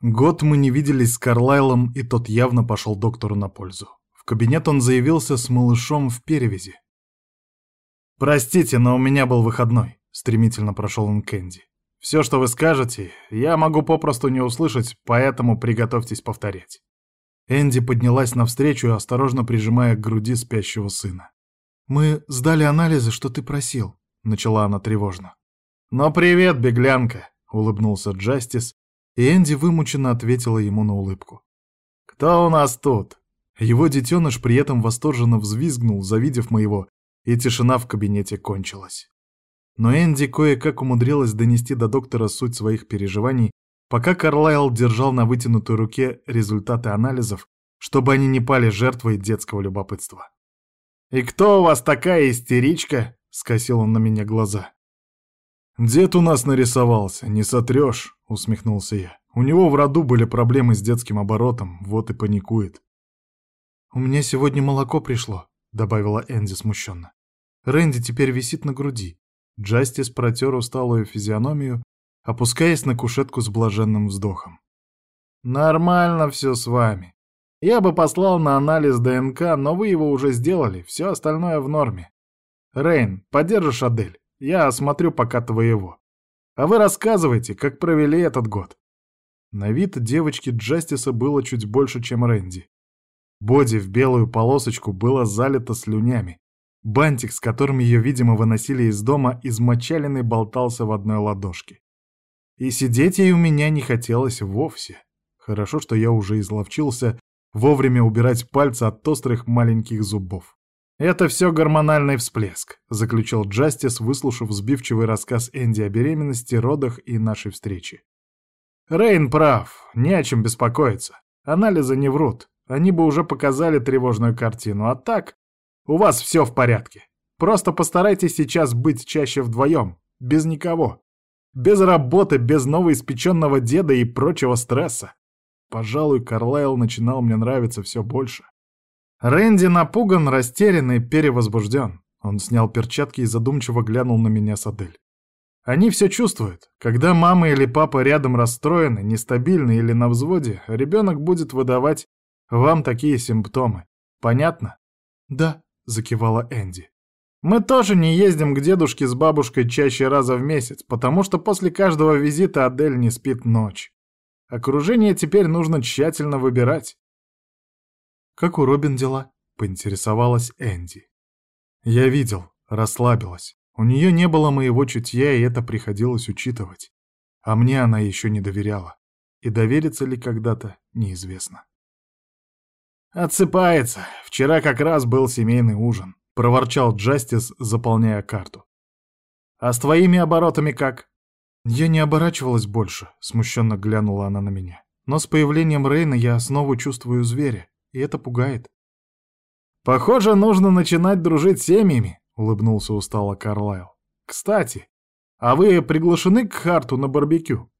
Год мы не виделись с Карлайлом, и тот явно пошел доктору на пользу. В кабинет он заявился с малышом в перевязи. «Простите, но у меня был выходной», — стремительно прошел он Кэнди. «Все, что вы скажете, я могу попросту не услышать, поэтому приготовьтесь повторять». Энди поднялась навстречу, осторожно прижимая к груди спящего сына. «Мы сдали анализы, что ты просил», — начала она тревожно. «Ну привет, беглянка», — улыбнулся Джастис, и Энди вымученно ответила ему на улыбку. «Кто у нас тут?» Его детеныш при этом восторженно взвизгнул, завидев моего, и тишина в кабинете кончилась. Но Энди кое-как умудрилась донести до доктора суть своих переживаний, пока Карлайл держал на вытянутой руке результаты анализов, чтобы они не пали жертвой детского любопытства. «И кто у вас такая истеричка?» — скосил он на меня глаза. «Дед у нас нарисовался, не сотрешь», — усмехнулся я. «У него в роду были проблемы с детским оборотом, вот и паникует». «У меня сегодня молоко пришло», — добавила Энди смущенно. «Рэнди теперь висит на груди». Джастис протер усталую физиономию, опускаясь на кушетку с блаженным вздохом. «Нормально все с вами. Я бы послал на анализ ДНК, но вы его уже сделали, все остальное в норме. Рейн, поддержишь Адель? Я осмотрю пока твоего. А вы рассказывайте, как провели этот год. На вид девочки Джастиса было чуть больше, чем Рэнди. Боди в белую полосочку было залито слюнями. Бантик, с которым ее, видимо, выносили из дома, измочаленный болтался в одной ладошке. И сидеть ей у меня не хотелось вовсе. Хорошо, что я уже изловчился вовремя убирать пальцы от острых маленьких зубов. «Это все гормональный всплеск», — заключил Джастис, выслушав сбивчивый рассказ Энди о беременности, родах и нашей встрече. «Рейн прав, не о чем беспокоиться. Анализы не врут, они бы уже показали тревожную картину, а так у вас все в порядке. Просто постарайтесь сейчас быть чаще вдвоем, без никого. Без работы, без новоиспеченного деда и прочего стресса. Пожалуй, Карлайл начинал мне нравиться все больше. Рэнди напуган, растерян и перевозбужден. Он снял перчатки и задумчиво глянул на меня с Адель. Они все чувствуют. Когда мама или папа рядом расстроены, нестабильны или на взводе, ребенок будет выдавать вам такие симптомы. Понятно? Да, закивала Энди. Мы тоже не ездим к дедушке с бабушкой чаще раза в месяц, потому что после каждого визита Адель не спит ночь. Окружение теперь нужно тщательно выбирать. «Как у Робин дела?» — поинтересовалась Энди. Я видел, расслабилась. У нее не было моего чутья, и это приходилось учитывать. А мне она еще не доверяла. И доверится ли когда-то, неизвестно. «Отсыпается. Вчера как раз был семейный ужин», — проворчал Джастис, заполняя карту. «А с твоими оборотами как?» «Я не оборачивалась больше», — смущенно глянула она на меня. «Но с появлением Рейна я снова чувствую зверя и это пугает. «Похоже, нужно начинать дружить семьями», — улыбнулся устало Карлайл. «Кстати, а вы приглашены к Харту на барбекю?